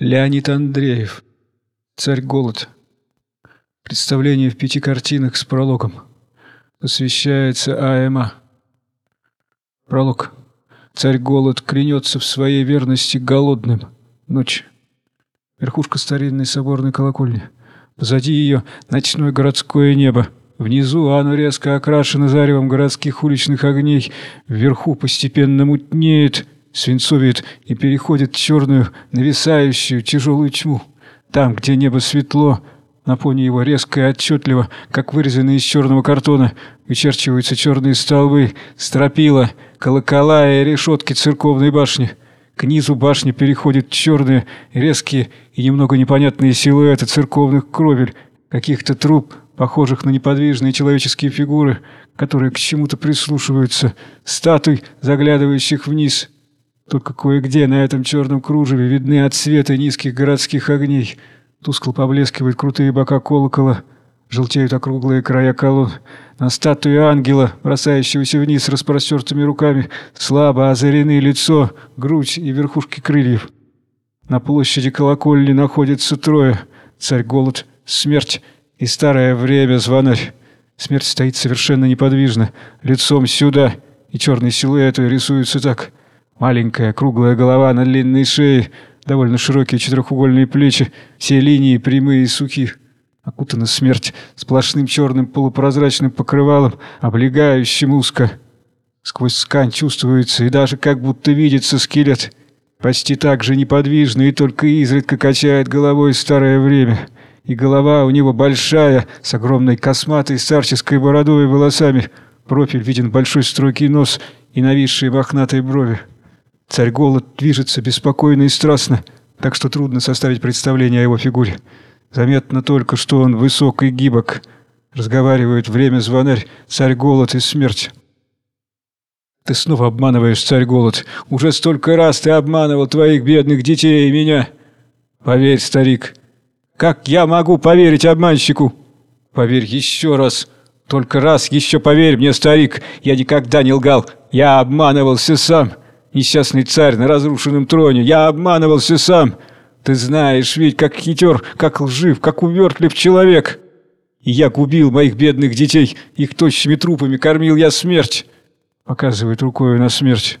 Леонид Андреев. Царь голод. Представление в пяти картинах с прологом. Посвящается АМА. Пролог. Царь голод клянется в своей верности голодным. Ночь. Верхушка старинной соборной колокольни. Позади ее ночное городское небо. Внизу оно резко окрашено заревом городских уличных огней. Вверху постепенно мутнеет, свинцовеет и переходит в черную, нависающую, тяжелую тьму. Там, где небо светло, на фоне его резко и отчетливо, как вырезанные из черного картона, вычерчиваются черные столбы, стропила, колокола и решетки церковной башни. К низу башни переходят черные, резкие и немного непонятные силуэты церковных кровель, каких-то труб, похожих на неподвижные человеческие фигуры, которые к чему-то прислушиваются, статуй, заглядывающих вниз. Только кое-где на этом черном кружеве видны отсветы низких городских огней. Тускло поблескивают крутые бока колокола, желтеют округлые края колонн. На статуе ангела, бросающегося вниз распростертыми руками, слабо озарены лицо, грудь и верхушки крыльев. На площади колокольни находится трое — царь-голод, смерть и старое время звонарь. Смерть стоит совершенно неподвижно, лицом сюда, и черные силуэты рисуются так — Маленькая круглая голова на длинной шее, довольно широкие четырехугольные плечи, все линии прямые и сухие. Окутана смерть сплошным черным полупрозрачным покрывалом, облегающим узко. Сквозь скань чувствуется и даже как будто видится скелет. Почти так же неподвижно и только изредка качает головой старое время. И голова у него большая, с огромной косматой старческой бородой и волосами. Профиль виден большой строгий нос и нависшие мохнатые брови. Царь Голод движется беспокойно и страстно, так что трудно составить представление о его фигуре. Заметно только, что он высок и гибок. Разговаривают время звонарь, царь Голод и смерть. Ты снова обманываешь, царь Голод. Уже столько раз ты обманывал твоих бедных детей и меня. Поверь, старик. Как я могу поверить обманщику? Поверь еще раз. Только раз еще поверь мне, старик. Я никогда не лгал. Я обманывался сам. Несчастный царь на разрушенном троне. Я обманывался сам. Ты знаешь ведь, как хитер, как лжив, как увертлив человек. И я губил моих бедных детей. Их тощими трупами кормил я смерть. Показывает рукой на смерть.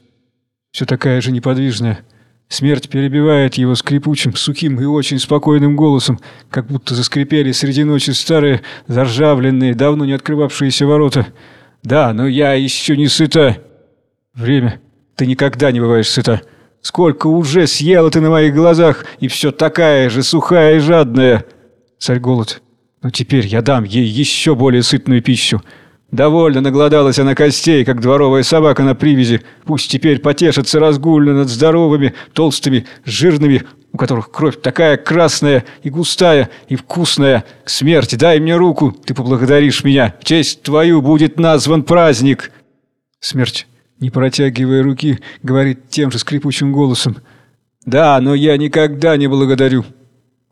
Все такая же неподвижная. Смерть перебивает его скрипучим, сухим и очень спокойным голосом, как будто заскрипели среди ночи старые, заржавленные, давно не открывавшиеся ворота. «Да, но я еще не сыта!» Время. Ты никогда не бываешь сыта. Сколько уже съела ты на моих глазах, и все такая же сухая и жадная. Царь голод. Но теперь я дам ей еще более сытную пищу. Довольно наглодалась она костей, как дворовая собака на привязи. Пусть теперь потешится разгульно над здоровыми, толстыми, жирными, у которых кровь такая красная и густая и вкусная. К смерти дай мне руку, ты поблагодаришь меня. В честь твою будет назван праздник. Смерть не протягивая руки, говорит тем же скрипучим голосом. «Да, но я никогда не благодарю».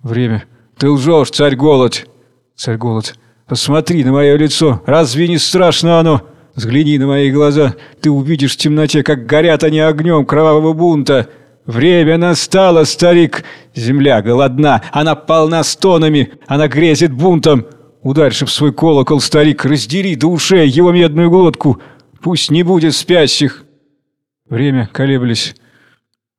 Время. «Ты лжешь, царь голод!» Царь голод. «Посмотри на мое лицо! Разве не страшно оно? Взгляни на мои глаза! Ты увидишь в темноте, как горят они огнем кровавого бунта!» «Время настало, старик! Земля голодна, она полна стонами, она грезит бунтом! Ударь в свой колокол, старик, раздери до ушей его медную глотку! Пусть не будет спящих. Время колеблись.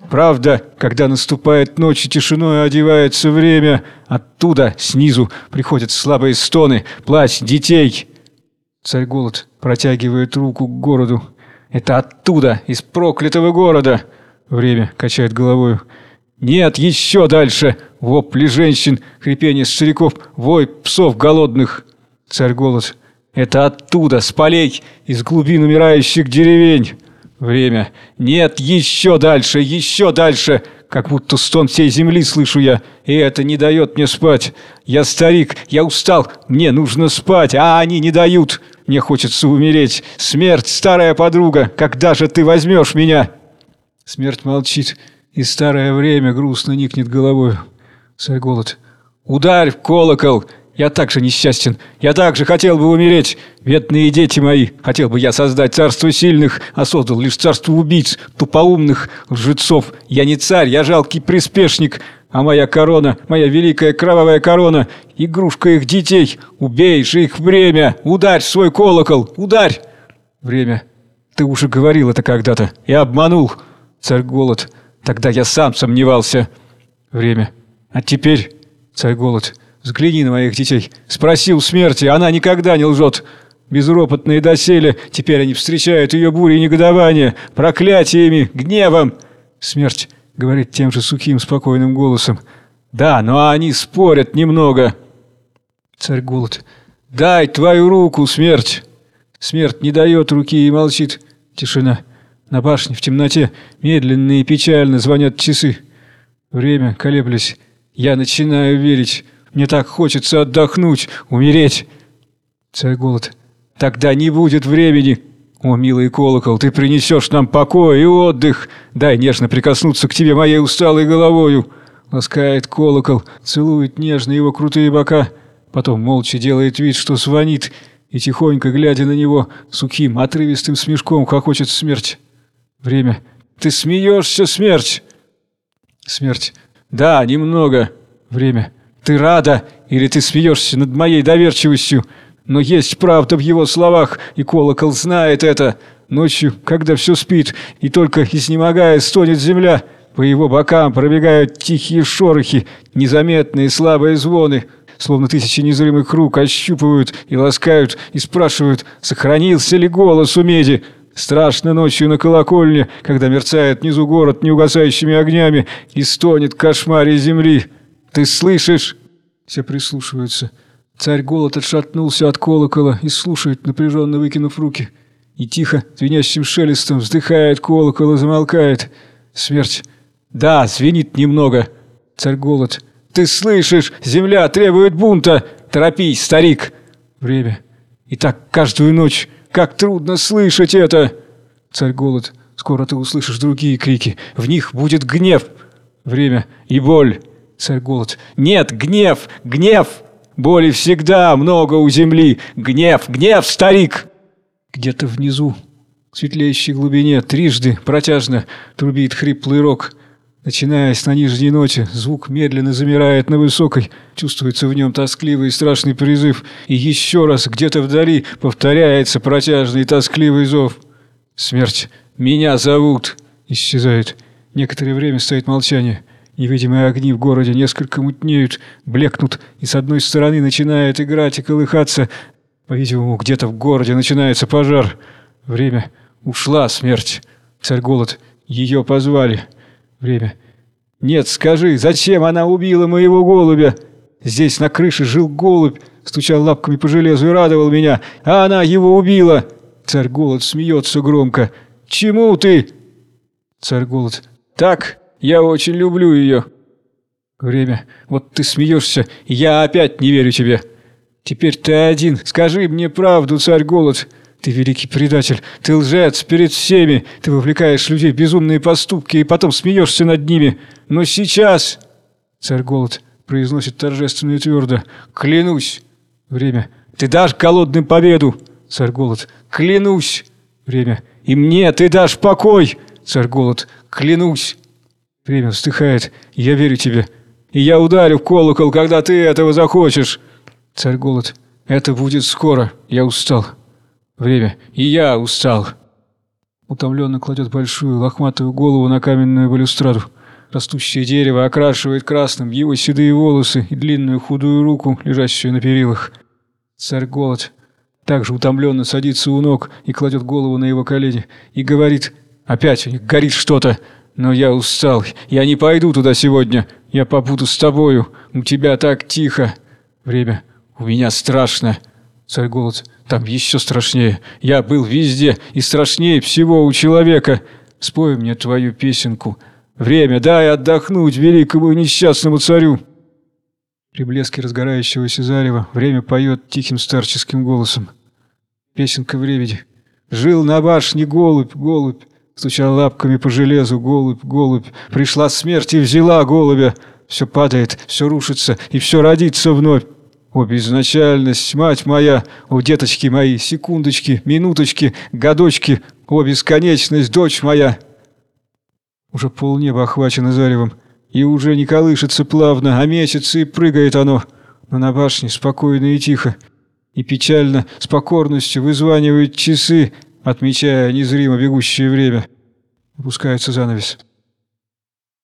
Правда, когда наступает ночь и тишиной одевается время, оттуда, снизу, приходят слабые стоны, плач детей. Царь Голод протягивает руку к городу. Это оттуда, из проклятого города. Время качает головой. Нет, еще дальше. Вопли женщин, хрипение стариков, вой псов голодных. Царь Голод это оттуда, с полей, из глубин умирающих деревень. Время. Нет, еще дальше, еще дальше. Как будто стон всей земли слышу я, и это не дает мне спать. Я старик, я устал, мне нужно спать, а они не дают. Мне хочется умереть. Смерть, старая подруга, когда же ты возьмешь меня? Смерть молчит, и старое время грустно никнет головой. Царь голод. Ударь в колокол, Я так же несчастен. Я так же хотел бы умереть. Бедные дети мои. Хотел бы я создать царство сильных, а создал лишь царство убийц, тупоумных, лжецов. Я не царь, я жалкий приспешник. А моя корона, моя великая кровавая корона, игрушка их детей. Убей же их время. Ударь свой колокол. Ударь. Время. Ты уже говорил это когда-то. И обманул. Царь Голод. Тогда я сам сомневался. Время. А теперь, царь Голод, взгляни на моих детей. Спроси у смерти, она никогда не лжет. Безропотные доселе, теперь они встречают ее бурей негодования, проклятиями, гневом. Смерть говорит тем же сухим, спокойным голосом. Да, но они спорят немного. Царь Голод. Дай твою руку, смерть. Смерть не дает руки и молчит. Тишина. На башне в темноте медленно и печально звонят часы. Время, колеблясь, я начинаю верить. Мне так хочется отдохнуть, умереть. Царь голод. Тогда не будет времени. О, милый колокол, ты принесешь нам покой и отдых. Дай нежно прикоснуться к тебе моей усталой головою. Ласкает колокол, целует нежно его крутые бока. Потом молча делает вид, что звонит, и тихонько, глядя на него, сухим, отрывистым смешком хохочет смерть. Время. Ты смеешься, смерть? Смерть. Да, немного. Время. Ты рада или ты смеешься над моей доверчивостью? Но есть правда в его словах, и колокол знает это. Ночью, когда все спит, и только изнемогая стонет земля, по его бокам пробегают тихие шорохи, незаметные слабые звоны, словно тысячи незримых рук ощупывают и ласкают, и спрашивают, сохранился ли голос у меди. Страшно ночью на колокольне, когда мерцает внизу город неугасающими огнями и стонет кошмаре земли. Ты слышишь?» Все прислушиваются. Царь голод отшатнулся от колокола и слушает, напряженно выкинув руки. И тихо, звенящим шелестом, вздыхает колокол и замолкает. Смерть. «Да, звенит немного». Царь голод. «Ты слышишь? Земля требует бунта! Торопись, старик!» Время. И так каждую ночь. Как трудно слышать это!» Царь Голод. «Скоро ты услышишь другие крики. В них будет гнев!» Время. «И боль!» Царь Голод. «Нет, гнев! Гнев! Боли всегда много у земли! Гнев! Гнев, старик!» Где-то внизу, в светлеющей глубине, трижды протяжно трубит хриплый рог. Начинаясь на нижней ноте, звук медленно замирает на высокой, чувствуется в нем тоскливый и страшный призыв, и еще раз где-то вдали повторяется протяжный и тоскливый зов. «Смерть! Меня зовут!» Исчезает. Некоторое время стоит молчание. Невидимые огни в городе несколько мутнеют, блекнут, и с одной стороны начинает играть и колыхаться. По-видимому, где-то в городе начинается пожар. Время. Ушла смерть. Царь голод. Ее позвали. Время. «Нет, скажи, зачем она убила моего голубя? Здесь на крыше жил голубь, стучал лапками по железу и радовал меня, а она его убила!» Царь Голод смеется громко. «Чему ты?» Царь Голод. «Так, я очень люблю ее». Время. «Вот ты смеешься, я опять не верю тебе. Теперь ты один. Скажи мне правду, царь Голод. Ты великий предатель, ты лжец перед всеми, ты вовлекаешь людей в безумные поступки и потом смеешься над ними. Но сейчас...» Царь Голод произносит торжественно и твердо. «Клянусь!» Время. «Ты дашь голодным победу!» Царь Голод. «Клянусь!» Время. «И мне ты дашь покой!» Царь Голод. «Клянусь!» Время вздыхает. «Я верю тебе. И я ударю в колокол, когда ты этого захочешь!» Царь Голод. «Это будет скоро. Я устал». Время. И я устал. Утомленно кладет большую лохматую голову на каменную балюстраду. Растущее дерево окрашивает красным его седые волосы и длинную худую руку, лежащую на перилах. Царь Голод также утомленно садится у ног и кладет голову на его колени и говорит «Опять горит что-то, но я устал, я не пойду туда сегодня, я побуду с тобою, у тебя так тихо». Время. У меня страшно. Царь Голод. Там еще страшнее. Я был везде, и страшнее всего у человека. Спой мне твою песенку. Время, дай отдохнуть великому несчастному царю. При блеске разгорающегося зарева время поет тихим старческим голосом. Песенка в реведе. Жил на башне голубь, голубь, стучал лапками по железу, голубь, голубь. Пришла смерть и взяла голубя. Все падает, все рушится, и все родится вновь. О, безначальность, мать моя, о, деточки мои, секундочки, минуточки, годочки, о, бесконечность, дочь моя!» Уже полнеба охвачено заревом, и уже не колышется плавно, а мечется и прыгает оно. Но на башне спокойно и тихо, и печально, с покорностью вызванивают часы, отмечая незримо бегущее время. Опускается занавес.